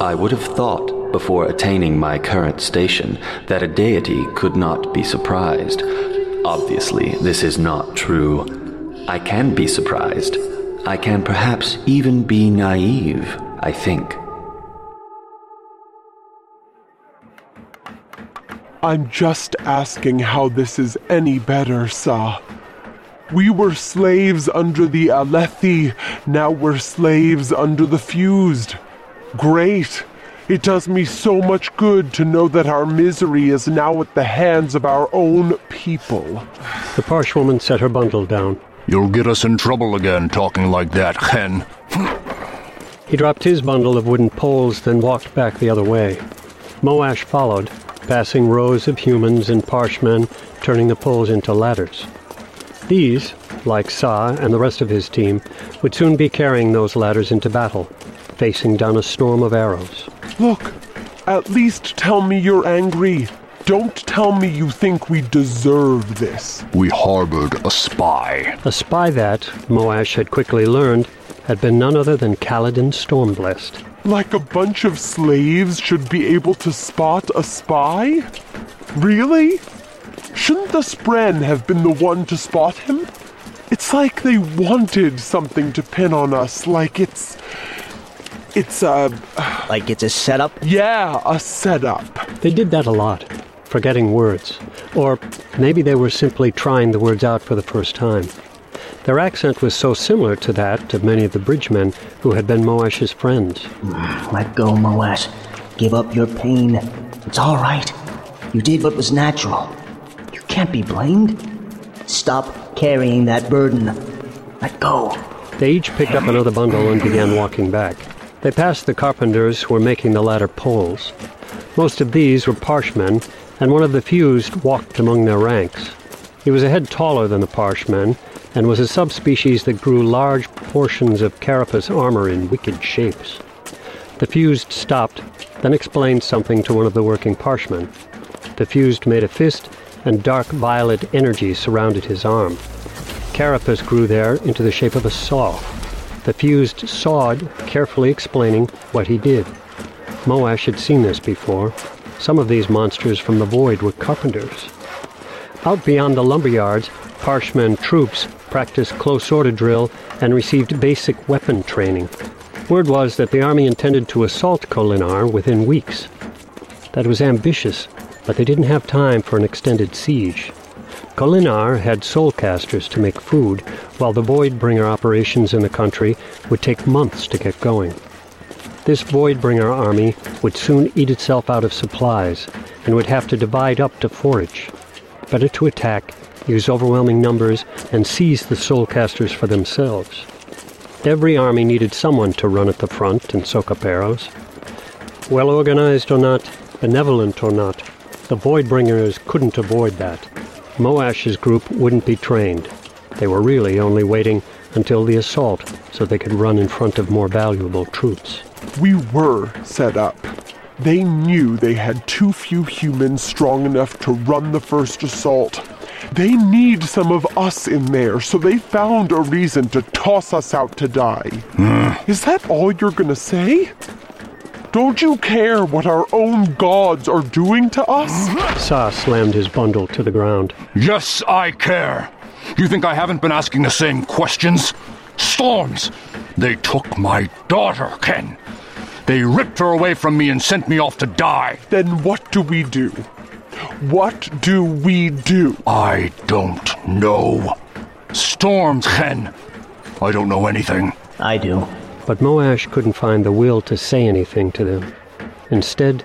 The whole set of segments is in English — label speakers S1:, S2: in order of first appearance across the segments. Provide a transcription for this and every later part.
S1: I would have thought, before attaining my current station, that a deity could not be surprised. Obviously, this is not true. I can be surprised. I can perhaps even be naive, I think.
S2: I'm just asking how this is any better, Sah. We were slaves under the Alethi, now we're slaves under the Fused. Great! It does me so much good to know that our misery is now at the hands of our own people.
S3: The Parshwoman set her bundle down.
S4: You'll get us in trouble again talking like that, Khen.
S3: He dropped his bundle of wooden poles, then walked back the other way. Moash followed, passing rows of humans and parshmen, turning the poles into ladders. These, like Sah and the rest of his team, would soon be carrying those ladders into battle, facing down a storm of arrows.
S2: Look, at least tell me you're angry. Don't tell me you think we deserve this.
S4: We harbored a spy.
S3: A spy that, Moash had quickly learned, had been none other than Kaladin Stormblessed.
S2: Like a bunch of slaves should be able to spot a spy? Really? Shouldn't the Spren have been the one to spot him? It's like they wanted something to pin on us, like it's. It's a.
S5: Like it's a setup?
S2: Yeah, a setup.
S3: They did that a lot, forgetting words. Or maybe they were simply trying the words out for the first time. Their accent was so similar to that of many of the bridgemen who had been Moash's friends.
S5: Ah, let go, Moash. Give up your pain. It's all right. You did what was natural. You can't be blamed. Stop carrying that burden. Let go.
S3: They each picked up another bundle and began walking back. They passed the carpenters who were making the ladder poles. Most of these were parshmen, and one of the fused walked among their ranks. He was a head taller than the parshmen, and was a subspecies that grew large portions of carapace armor in wicked shapes. The fused stopped, then explained something to one of the working parshmen. The fused made a fist, and dark violet energy surrounded his arm. Carapace grew there into the shape of a saw. The fused sawed, carefully explaining what he did. Moash had seen this before. Some of these monsters from the void were carpenters. Out beyond the lumberyards, Parshman troops practiced close order drill and received basic weapon training. Word was that the army intended to assault Kholinar within weeks. That was ambitious, but they didn't have time for an extended siege. Kholinar had soulcasters to make food, while the Voidbringer operations in the country would take months to get going. This Voidbringer army would soon eat itself out of supplies and would have to divide up to forage. Better to attack, use overwhelming numbers, and seize the soulcasters for themselves. Every army needed someone to run at the front and soak up arrows. Well organized or not, benevolent or not, the Voidbringers couldn't avoid that. Moash's group wouldn't be trained. They were really only waiting until the assault so they could run in front of more valuable troops.
S2: We were set up. They knew they had too few humans strong enough to run the first assault. They need some of us in there, so they found a reason to toss us out to die. Hmm. Is that all you're gonna say? Don't you care what our own gods are doing to us?
S3: Sah slammed his bundle to the ground.
S4: Yes, I care. You think I haven't been asking the same questions? Storms! They took my daughter, Khen. They ripped her away from me and sent me off to die.
S2: Then what do we do? What do we do?
S4: I don't know. Storms, Khen. I don't know anything.
S5: I do.
S3: But Moash couldn't find the will to say anything to them. Instead,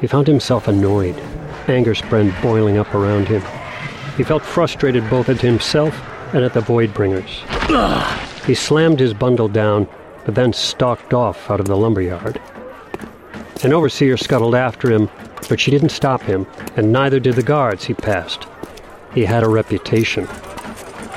S3: he found himself annoyed, anger spread boiling up around him. He felt frustrated both at himself and at the Voidbringers. He slammed his bundle down, but then stalked off out of the lumberyard. An overseer scuttled after him, but she didn't stop him, and neither did the guards he passed. He had a reputation.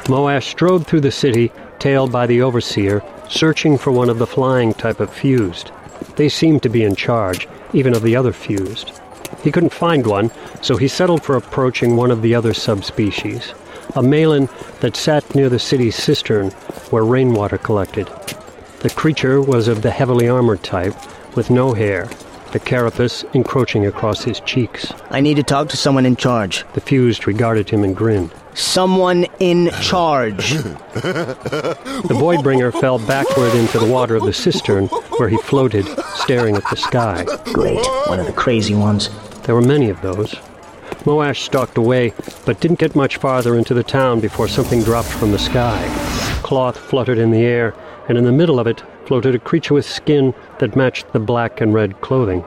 S3: Moash strode through the city, tailed by the overseer, searching for one of the flying type of fused. They seemed to be in charge, even of the other fused. He couldn't find one, so he settled for approaching one of the other subspecies, a Malin that sat near the city's cistern where rainwater collected. The creature was of the heavily armored type, with no hair, the carapace encroaching across his cheeks.
S5: I need to talk to someone in charge.
S3: The fused regarded him and grinned.
S5: Someone in charge.
S3: The Voidbringer fell backward into the water of the cistern, where he floated, staring at the sky.
S5: Great. One of the crazy ones.
S3: There were many of those. Moash stalked away, but didn't get much farther into the town before something dropped from the sky. Cloth fluttered in the air, and in the middle of it floated a creature with skin that matched the black and red clothing.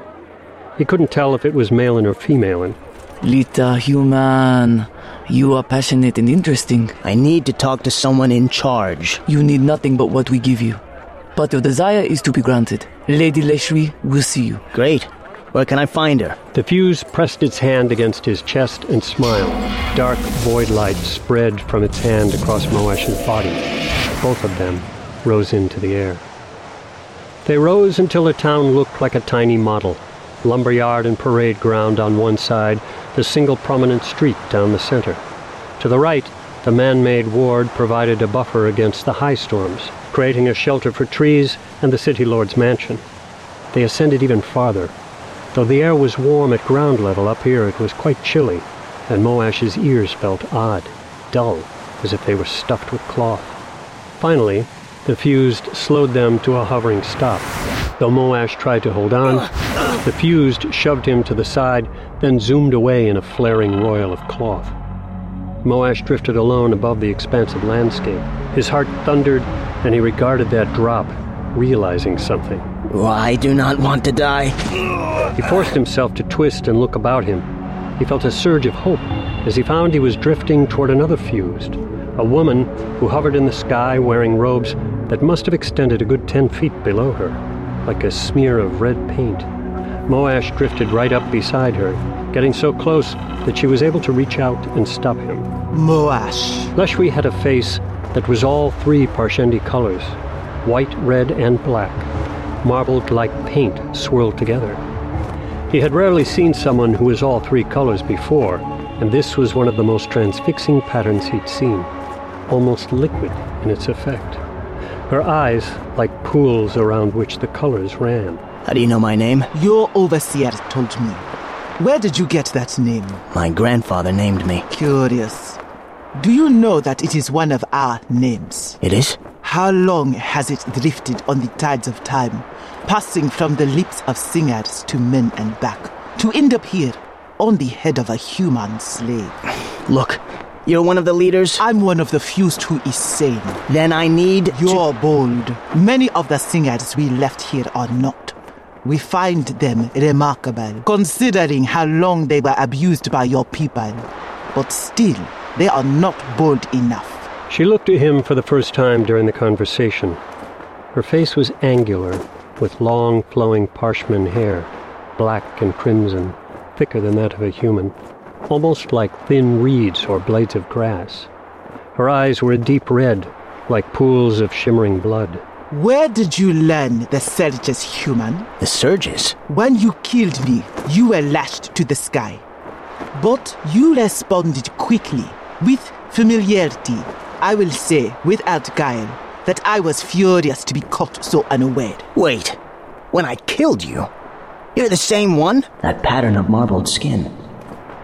S3: He couldn't tell if it was male or female.
S6: Lita human, you are passionate and interesting.
S5: I need to talk to someone in charge.
S6: You need nothing but what we give you. But your desire is to be granted. Lady Leshwi will see you.
S5: Great. Where can I find her?
S3: The fuse pressed its hand against his chest and smiled. Dark void light spread from its hand across Moash's body. Both of them rose into the air. They rose until the town looked like a tiny model. Lumberyard and parade ground on one side, the single prominent street down the center. To the right, the man-made ward provided a buffer against the high storms, creating a shelter for trees and the city lord's mansion. They ascended even farther. Though the air was warm at ground level up here, it was quite chilly, and Moash's ears felt odd, dull, as if they were stuffed with cloth. Finally, the fused slowed them to a hovering stop. Though Moash tried to hold on, the fused shoved him to the side, then zoomed away in a flaring royal of cloth. Moash drifted alone above the expansive landscape. His heart thundered, and he regarded that drop, realizing something.
S5: I do not want to die.
S3: He forced himself to twist and look about him. He felt a surge of hope as he found he was drifting toward another fused, a woman who hovered in the sky wearing robes that must have extended a good ten feet below her, like a smear of red paint. Moash drifted right up beside her, getting so close that she was able to reach out and stop him.
S7: Moash.
S3: Leshwi had a face that was all three Parshendi colors white, red, and black, marbled like paint swirled together. He had rarely seen someone who was all three colors before, and this was one of the most transfixing patterns he'd seen, almost liquid in its effect. Her eyes like pools around which the colors ran.
S5: How do you know my name?
S7: Your overseer told me. Where did you get that name?
S5: My grandfather named me.
S7: Curious. Do you know that it is one of our names?
S5: It is?
S7: How long has it drifted on the tides of time, passing from the lips of singers to men and back, to end up here, on the head of a human slave?
S5: Look, you're one of the leaders?
S7: I'm one of the few who is sane.
S5: Then I need. to-
S7: You're bold. Many of the singers we left here are not. We find them remarkable, considering how long they were abused by your people. But still, they are not bold enough.
S3: She looked at him for the first time during the conversation. Her face was angular, with long, flowing parchment hair, black and crimson, thicker than that of a human, almost like thin reeds or blades of grass. Her eyes were a deep red, like pools of shimmering blood.
S7: Where did you learn the surges human?
S5: The surges?
S7: When you killed me, you were lashed to the sky. But you responded quickly, with familiarity. I will say, without guile, that I was furious to be caught so unaware.
S5: Wait. When I killed you? You're the same one? That pattern of marbled skin.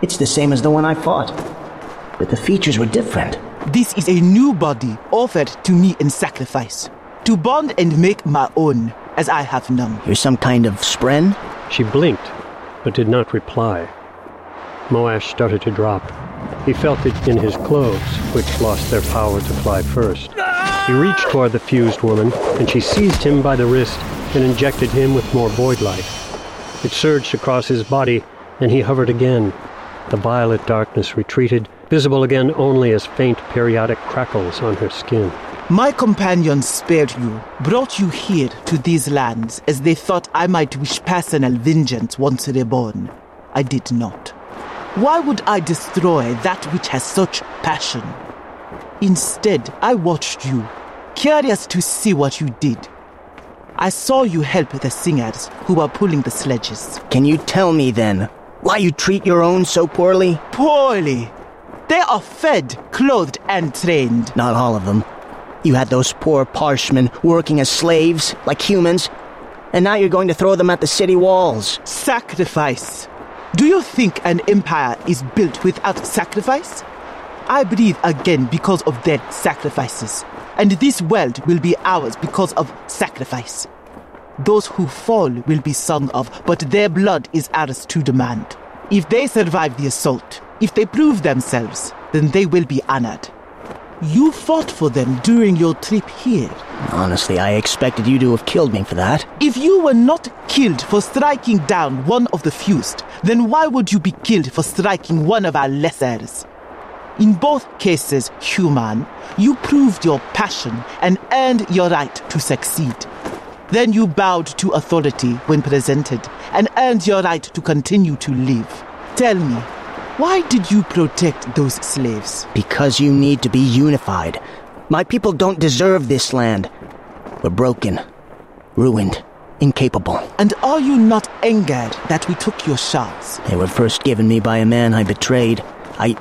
S5: It's the same as the one I fought. But the features were different.
S7: This is a new body offered to me in sacrifice, to bond and make my own, as I have none.
S5: You're some kind of spren?
S3: She blinked, but did not reply. Moash started to drop. He felt it in his clothes, which lost their power to fly first. He reached toward the fused woman, and she seized him by the wrist and injected him with more void light. It surged across his body, and he hovered again. The violet darkness retreated, visible again only as faint periodic crackles on her skin.
S7: My companions spared you, brought you here to these lands as they thought I might wish personal vengeance once reborn. I did not. Why would I destroy that which has such passion? Instead, I watched you, curious to see what you did. I saw you help the singers who were pulling the sledges.
S5: Can you tell me then why you treat your own so poorly?
S7: Poorly! They are fed, clothed, and trained.
S5: Not all of them. You had those poor parshmen working as slaves, like humans. And now you're going to throw them at the city walls.
S7: Sacrifice. Do you think an empire is built without sacrifice? I breathe again because of their sacrifices. And this world will be ours because of sacrifice. Those who fall will be sung of, but their blood is ours to demand. If they survive the assault, if they prove themselves, then they will be honored. You fought for them during your trip here.
S5: Honestly, I expected you to have killed me for that.
S7: If you were not killed for striking down one of the fused, then why would you be killed for striking one of our lessers? In both cases, human, you proved your passion and earned your right to succeed. Then you bowed to authority when presented and earned your right to continue to live. Tell me, why did you protect those slaves?
S5: Because you need to be unified. My people don't deserve this land. We're broken, ruined, incapable.
S7: And are you not angered that we took your shards?
S5: They were first given me by a man I betrayed. I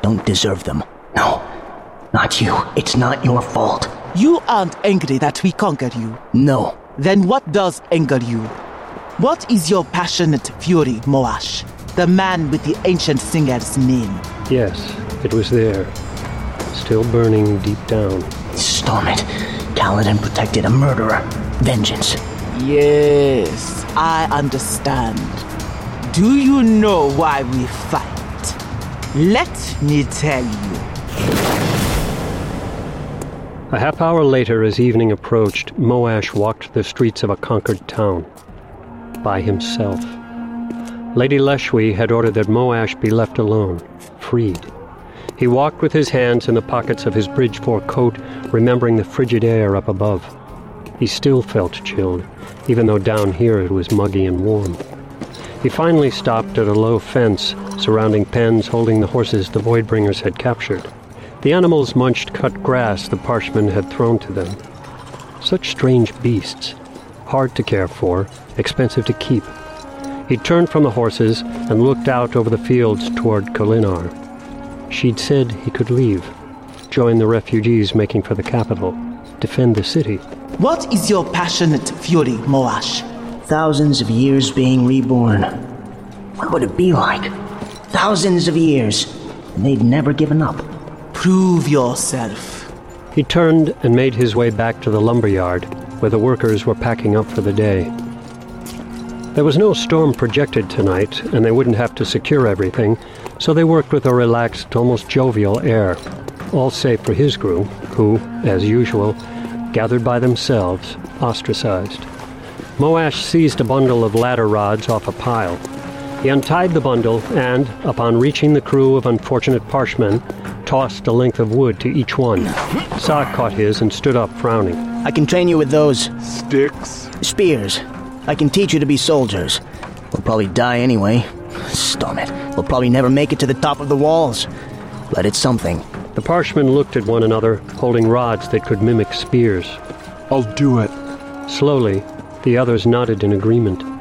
S5: don't deserve them. No, not you. It's not your fault.
S7: You aren't angry that we conquered you.
S5: No.
S7: Then what does anger you? What is your passionate fury, Moash? The man with the ancient singer's name.
S3: Yes, it was there. Still burning deep down.
S5: Storm it. Kaladin protected a murderer. Vengeance.
S7: Yes, I understand. Do you know why we fight? Let me tell you.
S3: A half hour later, as evening approached, Moash walked the streets of a conquered town. By himself. Lady Leshwi had ordered that Moash be left alone, freed. He walked with his hands in the pockets of his Bridge Four coat, remembering the frigid air up above. He still felt chilled, even though down here it was muggy and warm. He finally stopped at a low fence surrounding pens holding the horses the Voidbringers had captured. The animals munched cut grass the Parshmen had thrown to them. Such strange beasts, hard to care for, expensive to keep. He turned from the horses and looked out over the fields toward Kholinar. She'd said he could leave, join the refugees making for the capital, defend the city.
S7: What is your passionate fury, Moash?
S5: Thousands of years being reborn. What would it be like? Thousands of years, and they'd never given up.
S7: Prove yourself.
S3: He turned and made his way back to the lumberyard, where the workers were packing up for the day. There was no storm projected tonight, and they wouldn't have to secure everything, so they worked with a relaxed, almost jovial air, all save for his crew, who, as usual, gathered by themselves, ostracized. Moash seized a bundle of ladder rods off a pile. He untied the bundle and, upon reaching the crew of unfortunate Parshmen, tossed a length of wood to each one. Sah caught his and stood up, frowning.
S5: I can train you with those.
S2: Sticks.
S5: Spears. I can teach you to be soldiers. We'll probably die anyway. Storm it. We'll probably never make it to the top of the walls. But it's something.
S3: The Parshmen looked at one another, holding rods that could mimic spears.
S2: I'll do it.
S3: Slowly, the others nodded in agreement.